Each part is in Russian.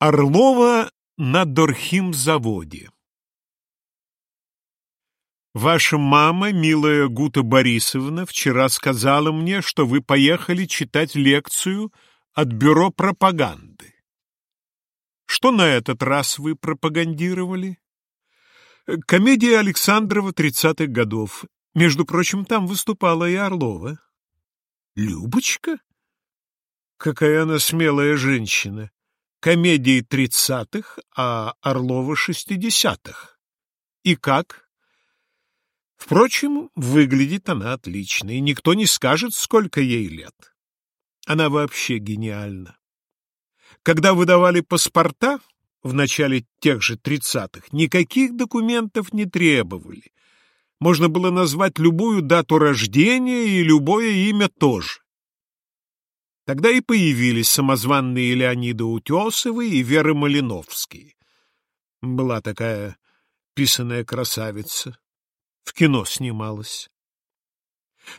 Орлова на Дорхимзаводе Ваша мама, милая Гута Борисовна, вчера сказала мне, что вы поехали читать лекцию от бюро пропаганды. Что на этот раз вы пропагандировали? Комедия Александрова тридцатых годов. Между прочим, там выступала и Орлова. Любочка? Какая она смелая женщина комедии тридцатых, а Орлова шестидесятых. И как? Впрочем, выглядит она отлично, и никто не скажет, сколько ей лет. Она вообще гениальна. Когда выдавали паспорта в начале тех же тридцатых, никаких документов не требовали. Можно было назвать любую дату рождения и любое имя тоже. Тогда и появились самозванные Леониды Утесовы и Вера Малиновские. Была такая писаная красавица. В кино снималась.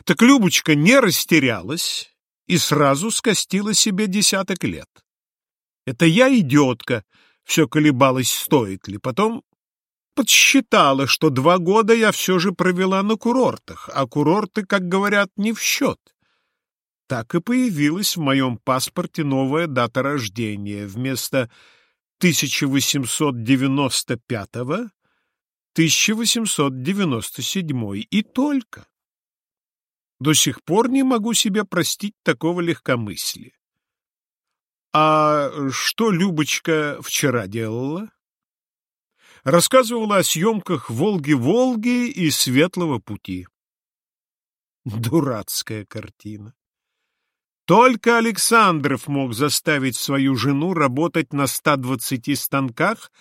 Так Любочка не растерялась и сразу скостила себе десяток лет. Это я, идиотка, все колебалась, стоит ли. Потом подсчитала, что два года я все же провела на курортах, а курорты, как говорят, не в счет. Так и появилась в моем паспорте новая дата рождения. Вместо 1895-го 1897 и только. До сих пор не могу себе простить такого легкомыслия. А что Любочка вчера делала? Рассказывала о съемках «Волги-Волги» и «Светлого пути». Дурацкая картина. Только Александров мог заставить свою жену работать на 120 станках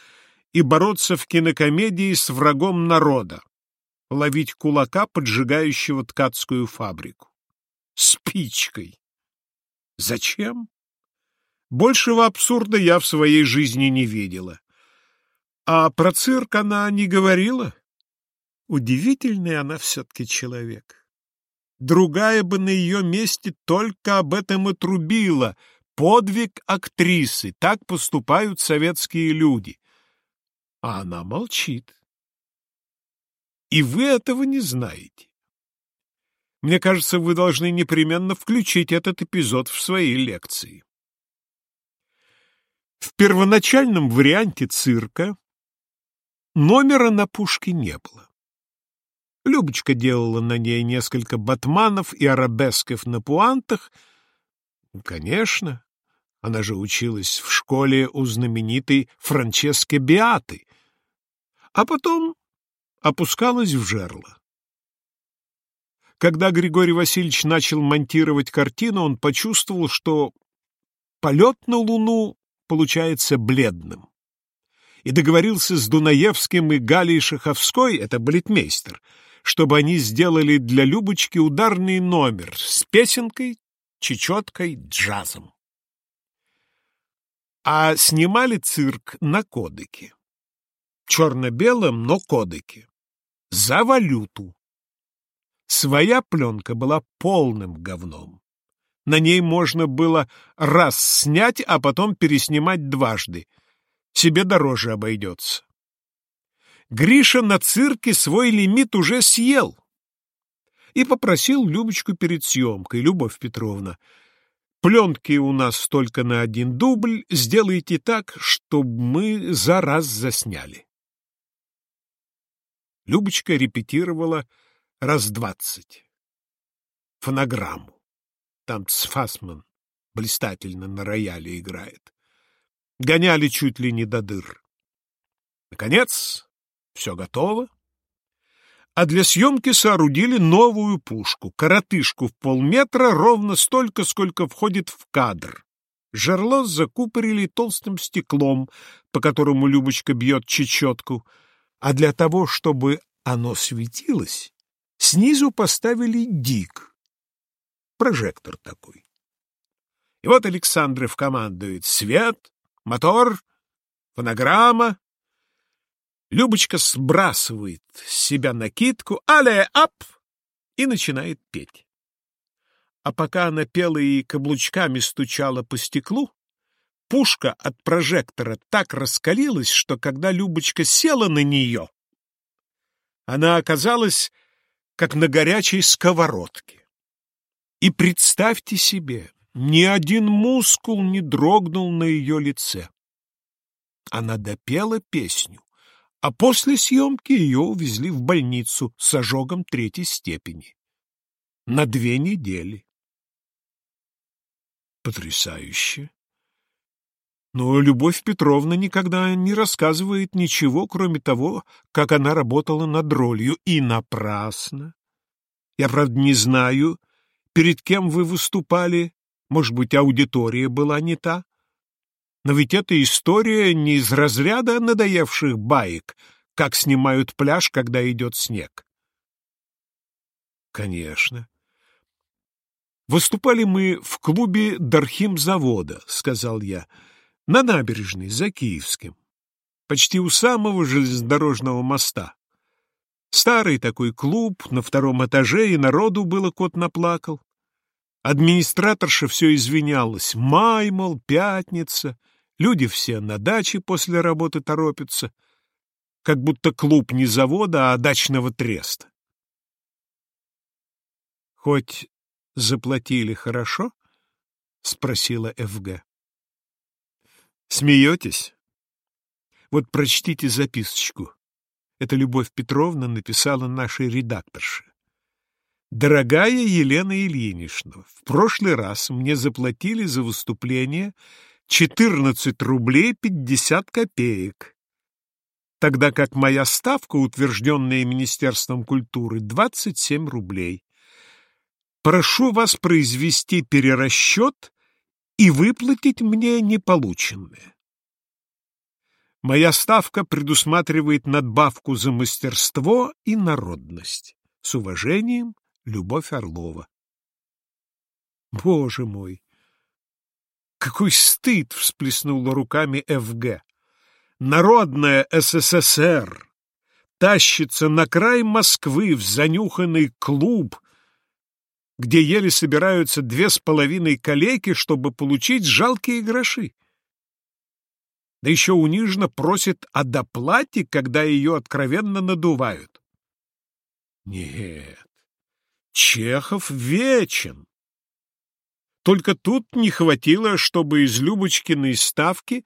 и бороться в кинокомедии с врагом народа, ловить кулака, поджигающего ткацкую фабрику. Спичкой. Зачем? Большего абсурда я в своей жизни не видела. А про цирк она не говорила. Удивительный она все-таки человек. Другая бы на ее месте только об этом и трубила. Подвиг актрисы. Так поступают советские люди. А она молчит. И вы этого не знаете. Мне кажется, вы должны непременно включить этот эпизод в свои лекции. В первоначальном варианте цирка номера на пушке не было. Любочка делала на ней несколько батманов и арабесков на пуантах. Конечно, она же училась в школе у знаменитой Франческо Биаты, а потом опускалась в жерло. Когда Григорий Васильевич начал монтировать картину, он почувствовал, что полет на Луну получается бледным. И договорился с Дунаевским и Галией Шаховской, это балетмейстер, чтобы они сделали для Любочки ударный номер с песенкой, чечеткой, джазом. А снимали цирк на кодеке. Черно-белом, но кодеке. За валюту. Своя пленка была полным говном. На ней можно было раз снять, а потом переснимать дважды. Себе дороже обойдется. Гриша на цирке свой лимит уже съел и попросил Любочку перед съемкой, Любовь Петровна, пленки у нас только на один дубль, сделайте так, чтобы мы за раз засняли. Любочка репетировала раз двадцать. Фонограмму. Там Цфасман блистательно на рояле играет. Гоняли чуть ли не до дыр. Наконец, все готово. А для съемки соорудили новую пушку, коротышку в полметра, ровно столько, сколько входит в кадр. Жерло закупорили толстым стеклом, по которому Любочка бьет чечетку, а для того, чтобы оно светилось, снизу поставили дик. Прожектор такой. И вот Александров командует «Свет», «Мотор», «Фонограмма», Любочка сбрасывает с себя накидку «Але ап!» и начинает петь. А пока она пела и каблучками стучала по стеклу, пушка от прожектора так раскалилась, что когда Любочка села на нее, она оказалась как на горячей сковородке. И представьте себе, ни один мускул не дрогнул на ее лице. Она допела песню, а после съемки ее увезли в больницу с ожогом третьей степени. На две недели. Потрясающе. Но Любовь Петровна никогда не рассказывает ничего, кроме того, как она работала над ролью, и напрасно. Я, правда, не знаю, перед кем вы выступали, может быть, аудитория была не та. Но ведь эта история не из разряда надоевших баек, как снимают пляж, когда идет снег. Конечно. Выступали мы в клубе Дархимзавода, сказал я, на набережной, за Киевским, почти у самого железнодорожного моста. Старый такой клуб, на втором этаже, и народу было кот наплакал. Администраторша все извинялась. Май, мол, пятница. Люди все на даче после работы торопятся. Как будто клуб не завода, а дачного треста. Хоть заплатили хорошо? — спросила ФГ. Смеетесь? Вот прочтите записочку. Это Любовь Петровна написала нашей редакторше. Дорогая Елена Ильинична, в прошлый раз мне заплатили за выступление 14 рублей 50 копеек, тогда как моя ставка, утвержденная Министерством культуры, 27 рублей. Прошу вас произвести перерасчет и выплатить мне неполученное. Моя ставка предусматривает надбавку за мастерство и народность. С уважением, Любовь Орлова. Боже мой! Какой стыд! — всплеснула руками ФГ. Народная СССР тащится на край Москвы в занюханный клуб, где еле собираются две с половиной калеки, чтобы получить жалкие гроши. Да еще униженно просит о доплате, когда ее откровенно надувают. Нет, Чехов вечен. Только тут не хватило, чтобы из Любочкиной ставки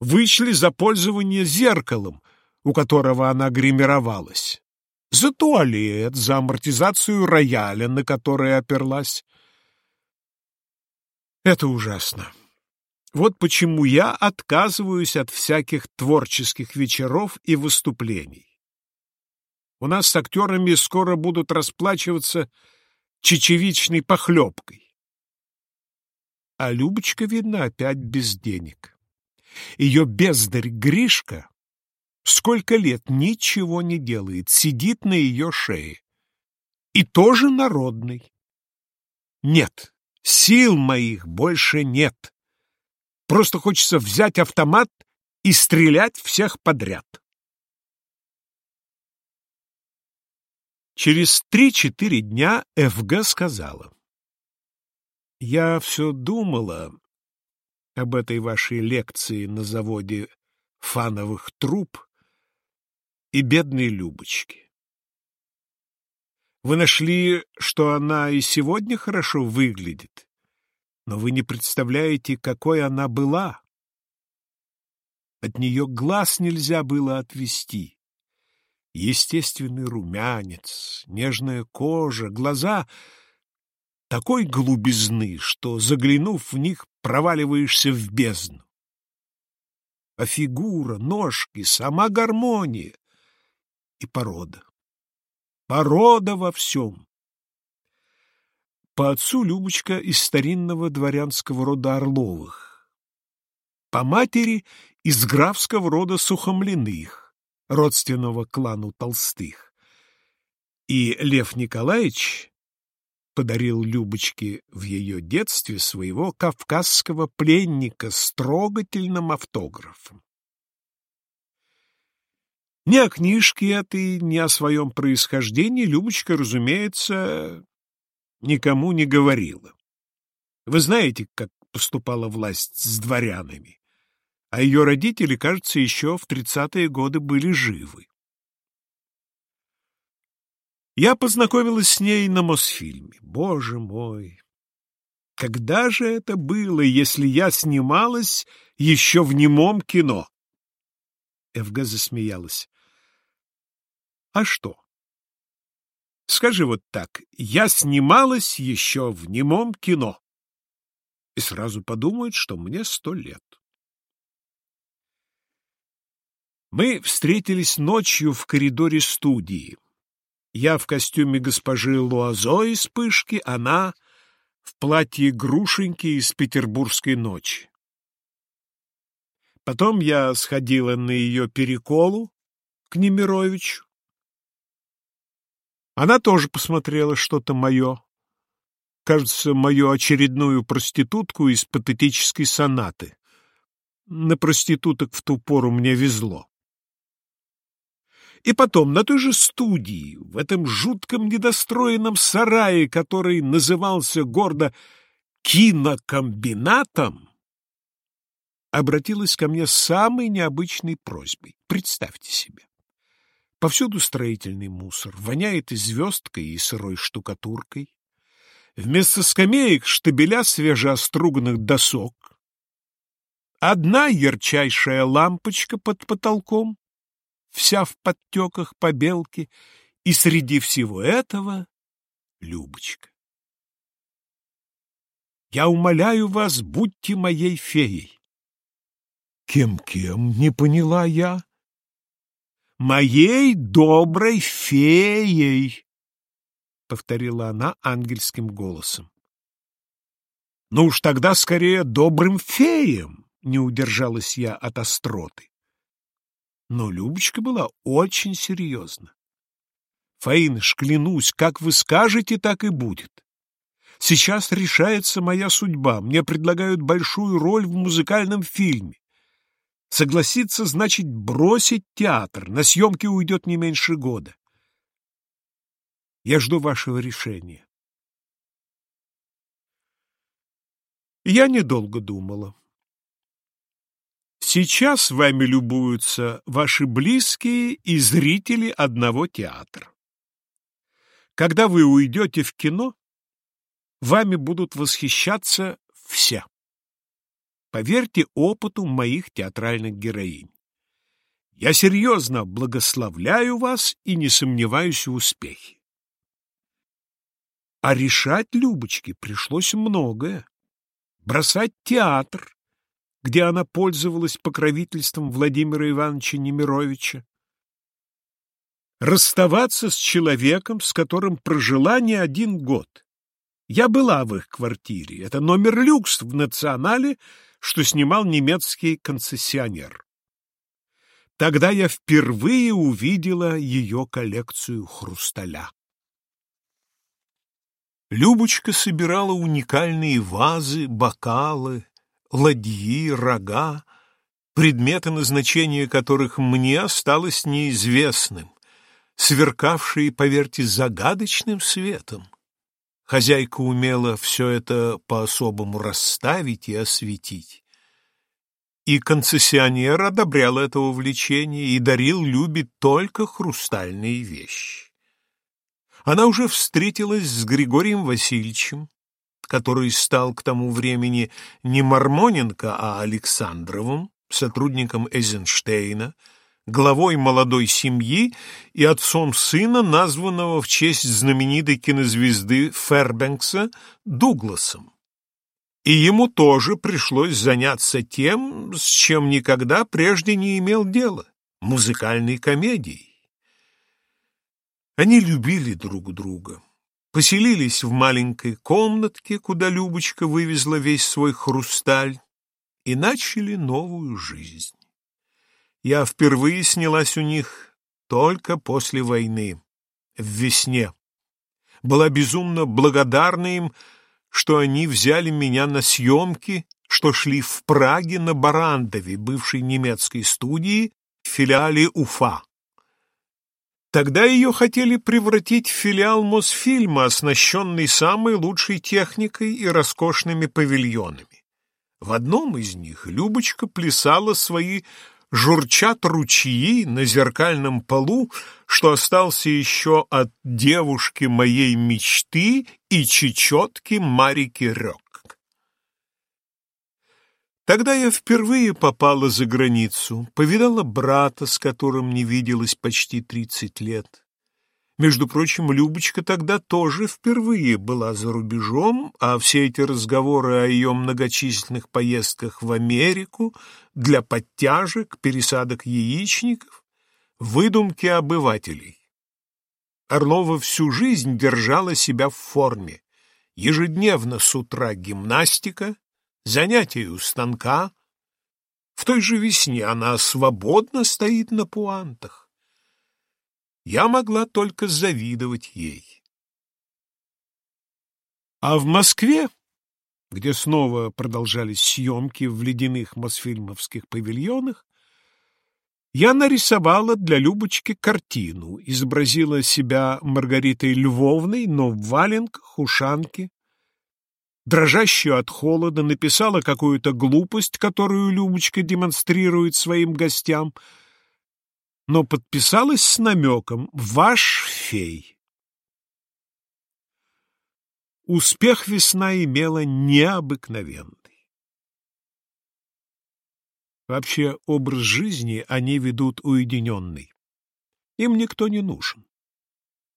вычли за пользование зеркалом, у которого она гримировалась, за туалет, за амортизацию рояля, на который оперлась. Это ужасно. Вот почему я отказываюсь от всяких творческих вечеров и выступлений. У нас с актерами скоро будут расплачиваться чечевичной похлебкой. А Любочка, видно, опять без денег. Ее бездарь Гришка сколько лет ничего не делает, сидит на ее шее. И тоже народный. Нет, сил моих больше нет. Просто хочется взять автомат и стрелять всех подряд. Через три-четыре дня ФГ сказала. «Я все думала об этой вашей лекции на заводе фановых труб и бедной Любочке. Вы нашли, что она и сегодня хорошо выглядит, но вы не представляете, какой она была. От нее глаз нельзя было отвести естественный румянец, нежная кожа, глаза такой глубизны, что, заглянув в них, проваливаешься в бездну. А фигура, ножки, сама гармония и порода. Порода во всем. По отцу Любочка из старинного дворянского рода Орловых, по матери из графского рода Сухомлиных, родственного клану Толстых. И Лев Николаевич подарил Любочке в ее детстве своего кавказского пленника с трогательным автографом. Ни о книжке этой, ни о своем происхождении Любочка, разумеется, никому не говорила. Вы знаете, как поступала власть с дворянами, а ее родители, кажется, еще в тридцатые годы были живы. Я познакомилась с ней на Мосфильме. Боже мой! Когда же это было, если я снималась еще в немом кино? Эвга засмеялась. А что? Скажи вот так, я снималась еще в немом кино. И сразу подумают, что мне сто лет. Мы встретились ночью в коридоре студии. Я в костюме госпожи Луазо из «Пышки», она в платье грушеньки из петербургской ночи. Потом я сходила на ее переколу к Немировичу. Она тоже посмотрела что-то мое. Кажется, мою очередную проститутку из патетической сонаты. На проституток в ту пору мне везло. И потом, на той же студии, в этом жутком недостроенном сарае, который назывался гордо кинокомбинатом, обратилась ко мне с самой необычной просьбой. Представьте себе. Повсюду строительный мусор, воняет и звездкой, и сырой штукатуркой. Вместо скамеек штабеля свежеоструганных досок. Одна ярчайшая лампочка под потолком, вся в подтеках побелки, и среди всего этого Любочка. Я умоляю вас, будьте моей феей. Кем-кем, не поняла я? Моей доброй феей, повторила она ангельским голосом. Ну уж тогда скорее добрым феем, не удержалась я от остроты. Но Любочка была очень серьезна. Фаиныш, клянусь, как вы скажете, так и будет. Сейчас решается моя судьба. Мне предлагают большую роль в музыкальном фильме. Согласиться значит бросить театр. На съемки уйдет не меньше года. Я жду вашего решения. Я недолго думала. Сейчас вами любуются ваши близкие и зрители одного театра. Когда вы уйдете в кино, вами будут восхищаться все. Поверьте опыту моих театральных героинь. Я серьезно благословляю вас и не сомневаюсь в успехе. А решать Любочке пришлось многое. Бросать театр, где она пользовалась покровительством Владимира Ивановича Немировича. Расставаться с человеком, с которым прожила не один год. Я была в их квартире. Это номер люкс в «Национале», что снимал немецкий концессионер. Тогда я впервые увидела ее коллекцию хрусталя. Любочка собирала уникальные вазы, бокалы, ладьи, рога, предметы назначения которых мне осталось неизвестным, сверкавшие, поверьте, загадочным светом. Хозяйка умела все это по-особому расставить и осветить. И концессионер одобрял это увлечение и дарил Любе только хрустальные вещи. Она уже встретилась с Григорием Васильевичем, который стал к тому времени не Мармоненко, а Александровым, сотрудником Эйзенштейна, главой молодой семьи и отцом сына, названного в честь знаменитой кинозвезды Фербенкса Дугласом. И ему тоже пришлось заняться тем, с чем никогда прежде не имел дела — музыкальной комедией. Они любили друг друга поселились в маленькой комнатке, куда Любочка вывезла весь свой хрусталь, и начали новую жизнь. Я впервые снялась у них только после войны, в весне. Была безумно благодарна им, что они взяли меня на съемки, что шли в Праге на Барандове, бывшей немецкой студии, в филиале УФА. Тогда ее хотели превратить в филиал Мосфильма, оснащенный самой лучшей техникой и роскошными павильонами. В одном из них Любочка плясала свои журчат ручьи на зеркальном полу, что остался еще от девушки моей мечты и чечетки Марики Рёк. Тогда я впервые попала за границу, повидала брата, с которым не виделась почти тридцать лет. Между прочим, Любочка тогда тоже впервые была за рубежом, а все эти разговоры о ее многочисленных поездках в Америку для подтяжек, пересадок яичников — выдумки обывателей. Орлова всю жизнь держала себя в форме. Ежедневно с утра гимнастика, занятия у станка. В той же весне она свободно стоит на пуантах я могла только завидовать ей. А в Москве, где снова продолжались съемки в ледяных мосфильмовских павильонах, я нарисовала для Любочки картину, изобразила себя Маргаритой Львовной, но в валенках, ушанке, дрожащую от холода, написала какую-то глупость, которую Любочка демонстрирует своим гостям — но подписалась с намеком «Ваш фей». Успех весна имела необыкновенный. Вообще образ жизни они ведут уединенный. Им никто не нужен.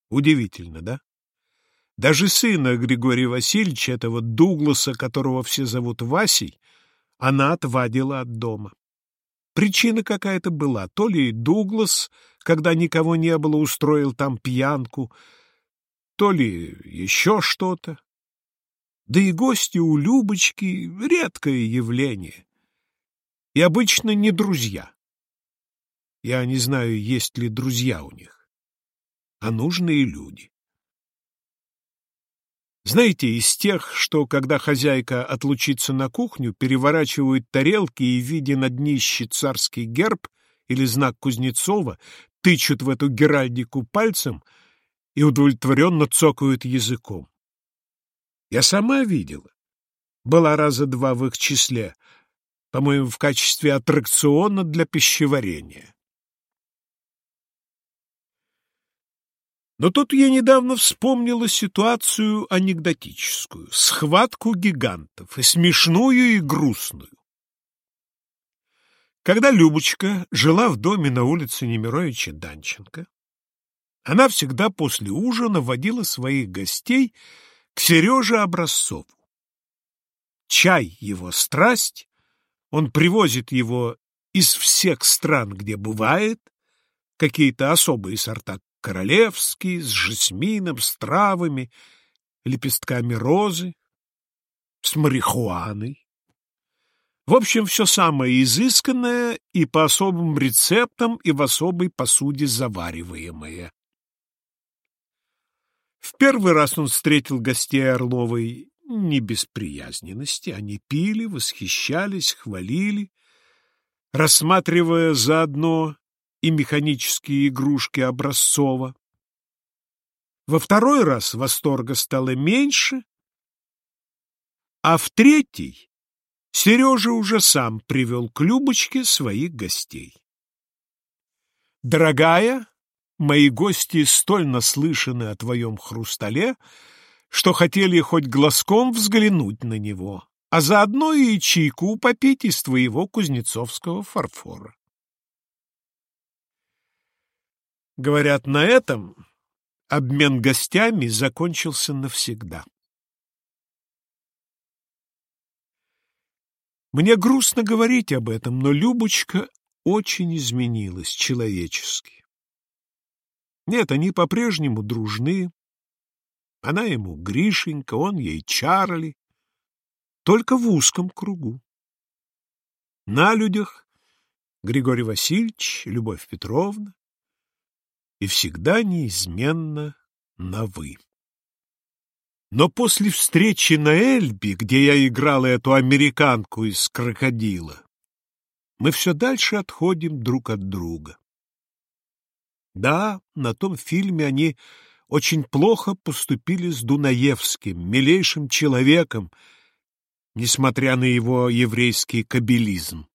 Удивительно, да? Даже сына Григория Васильевича, этого Дугласа, которого все зовут Васей, она отвадила от дома. Причина какая-то была. То ли Дуглас, когда никого не было, устроил там пьянку, то ли еще что-то. Да и гости у Любочки — редкое явление. И обычно не друзья. Я не знаю, есть ли друзья у них, а нужные люди. Знаете, из тех, что, когда хозяйка отлучится на кухню, переворачивают тарелки и, видя на днище царский герб или знак Кузнецова, тычут в эту геральдику пальцем и удовлетворенно цокают языком. Я сама видела. Была раза два в их числе, по-моему, в качестве аттракциона для пищеварения. Но тут я недавно вспомнила ситуацию анекдотическую, схватку гигантов, и смешную, и грустную. Когда Любочка жила в доме на улице Немировича Данченко, она всегда после ужина водила своих гостей к Сереже Образцову. Чай — его страсть, он привозит его из всех стран, где бывает, какие-то особые сорта королевский, с жасмином, с травами, лепестками розы, с марихуаной. В общем, все самое изысканное и по особым рецептам, и в особой посуде завариваемое. В первый раз он встретил гостей Орловой не без приязненности. Они пили, восхищались, хвалили, рассматривая заодно и механические игрушки Образцова. Во второй раз восторга стало меньше, а в третий Сережа уже сам привел к Любочке своих гостей. «Дорогая, мои гости столь наслышаны о твоем хрустале, что хотели хоть глазком взглянуть на него, а заодно и чайку попить из твоего кузнецовского фарфора. Говорят, на этом обмен гостями закончился навсегда. Мне грустно говорить об этом, но Любочка очень изменилась человечески. Нет, они по-прежнему дружны. Она ему Гришенька, он ей Чарли, только в узком кругу. На людях Григорий Васильевич, Любовь Петровна, и всегда неизменно на «вы». Но после встречи на Эльбе, где я играла эту американку из крокодила, мы все дальше отходим друг от друга. Да, на том фильме они очень плохо поступили с Дунаевским, милейшим человеком, несмотря на его еврейский кабелизм.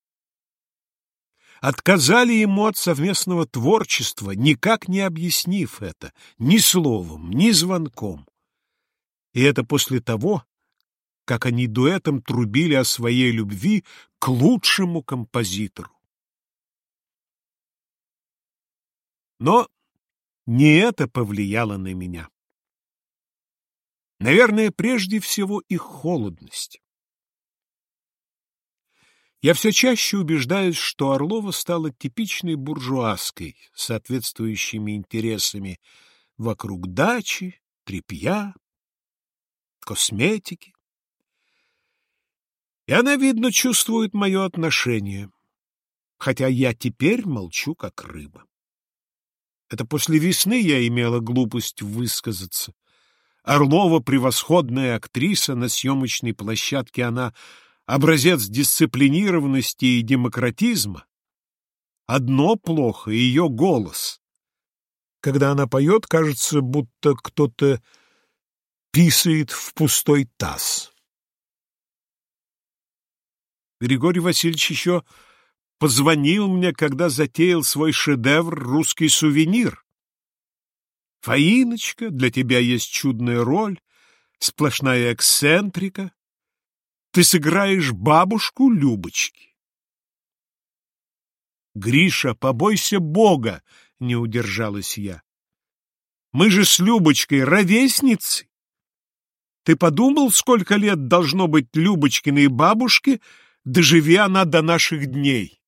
Отказали ему от совместного творчества, никак не объяснив это, ни словом, ни звонком. И это после того, как они дуэтом трубили о своей любви к лучшему композитору. Но не это повлияло на меня. Наверное, прежде всего их холодность. Я все чаще убеждаюсь, что Орлова стала типичной буржуазской, соответствующими интересами вокруг дачи, тряпья, косметики. И она, видно, чувствует мое отношение, хотя я теперь молчу, как рыба. Это после весны я имела глупость высказаться. Орлова — превосходная актриса, на съемочной площадке она — образец дисциплинированности и демократизма. Одно плохо — ее голос. Когда она поет, кажется, будто кто-то писает в пустой таз. Григорий Васильевич еще позвонил мне, когда затеял свой шедевр «Русский сувенир». Фаиночка, для тебя есть чудная роль, сплошная эксцентрика. Ты сыграешь бабушку Любочки. Гриша, побойся Бога, не удержалась я. Мы же с Любочкой ровесницы. Ты подумал, сколько лет должно быть Любочкиной бабушке, доживи она до наших дней?